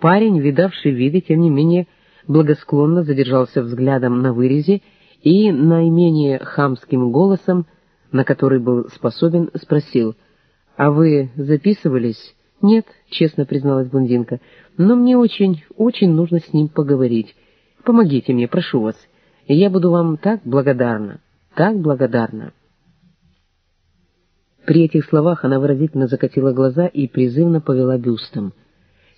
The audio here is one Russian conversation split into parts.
Парень, видавший виды, тем не менее, благосклонно задержался взглядом на вырезе и наименее хамским голосом, на который был способен, спросил, «А вы записывались?» «Нет», — честно призналась блондинка, — «но мне очень, очень нужно с ним поговорить. Помогите мне, прошу вас, и я буду вам так благодарна, так благодарна». При этих словах она выразительно закатила глаза и призывно повела бюстом.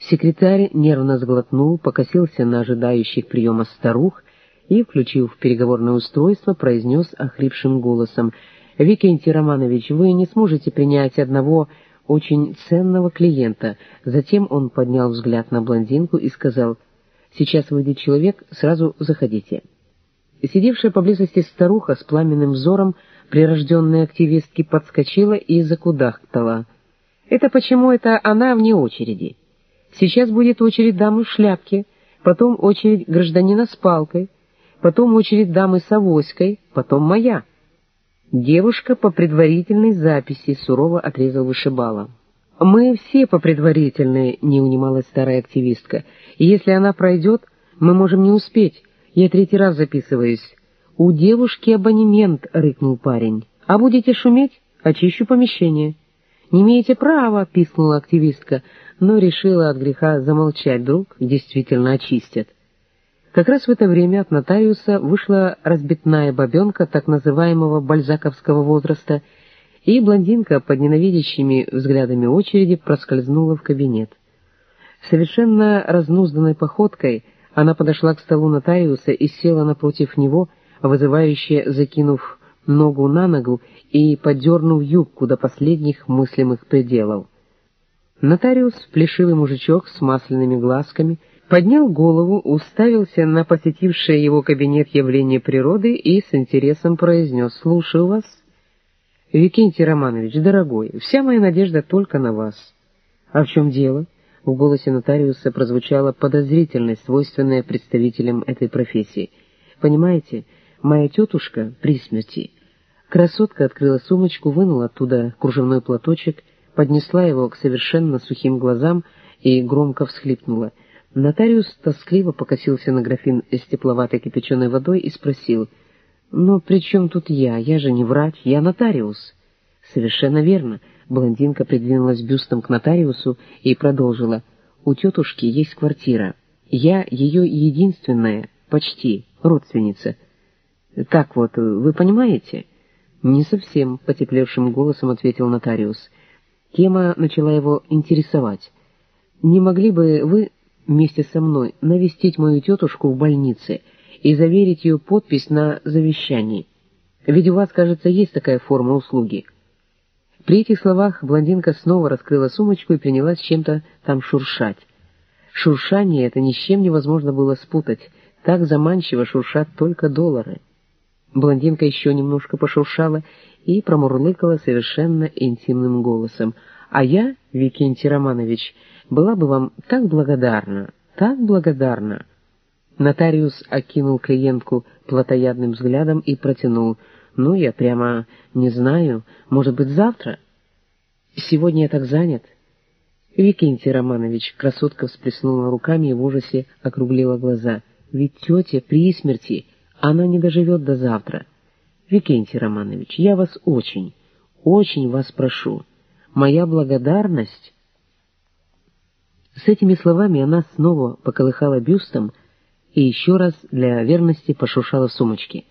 Секретарь нервно сглотнул, покосился на ожидающих приема старух и, включив переговорное устройство, произнес охрипшим голосом, «Викентий Романович, вы не сможете принять одного очень ценного клиента». Затем он поднял взгляд на блондинку и сказал, «Сейчас выйдет человек, сразу заходите». Сидевшая поблизости старуха с пламенным взором прирожденной активистки подскочила и закудахтала. «Это почему это она вне очереди?» Сейчас будет очередь дамы в шляпке, потом очередь гражданина с палкой, потом очередь дамы с авоськой, потом моя. Девушка по предварительной записи сурово отрезал вышибала. «Мы все по предварительной», — не унималась старая активистка. «И если она пройдет, мы можем не успеть. Я третий раз записываюсь». «У девушки абонемент», — рыкнул парень. «А будете шуметь? Очищу помещение». «Не имеете права», — пискнула активистка но решила от греха замолчать, вдруг действительно очистят. Как раз в это время от нотариуса вышла разбитная бабенка так называемого бальзаковского возраста, и блондинка под ненавидящими взглядами очереди проскользнула в кабинет. Совершенно разнузданной походкой она подошла к столу нотариуса и села напротив него, вызывающе закинув ногу на ногу и подернув юбку до последних мыслимых пределов. Нотариус, плешивый мужичок с масляными глазками, поднял голову, уставился на посетившее его кабинет явление природы и с интересом произнес «Слушаю вас». «Викентий Романович, дорогой, вся моя надежда только на вас». «А в чем дело?» В голосе нотариуса прозвучала подозрительность, свойственная представителям этой профессии. «Понимаете, моя тетушка при смерти». Красотка открыла сумочку, вынула оттуда кружевной платочек поднесла его к совершенно сухим глазам и громко всхлипнула. Нотариус тоскливо покосился на графин с тепловатой кипяченой водой и спросил, «Но при чем тут я? Я же не врач, я нотариус». «Совершенно верно». Блондинка придвинулась бюстом к нотариусу и продолжила, «У тетушки есть квартира. Я ее единственная, почти, родственница. Так вот, вы понимаете?» «Не совсем», — потеплевшим голосом ответил нотариус. Тема начала его интересовать. «Не могли бы вы вместе со мной навестить мою тетушку в больнице и заверить ее подпись на завещании? Ведь у вас, кажется, есть такая форма услуги». При этих словах блондинка снова раскрыла сумочку и принялась чем-то там шуршать. Шуршание это ни с чем невозможно было спутать, так заманчиво шуршат только доллары. Блондинка еще немножко пошуршала и промурлыкала совершенно интимным голосом. «А я, Викентий Романович, была бы вам так благодарна, так благодарна». Нотариус окинул клиентку плотоядным взглядом и протянул. «Ну, я прямо не знаю. Может быть, завтра?» «Сегодня я так занят». Викентий Романович, красотка всплеснула руками и в ужасе округлила глаза. «Ведь тетя при смерти, она не доживет до завтра». Викентий Романович, я вас очень, очень вас прошу. Моя благодарность...» С этими словами она снова поколыхала бюстом и еще раз для верности пошуршала в сумочке.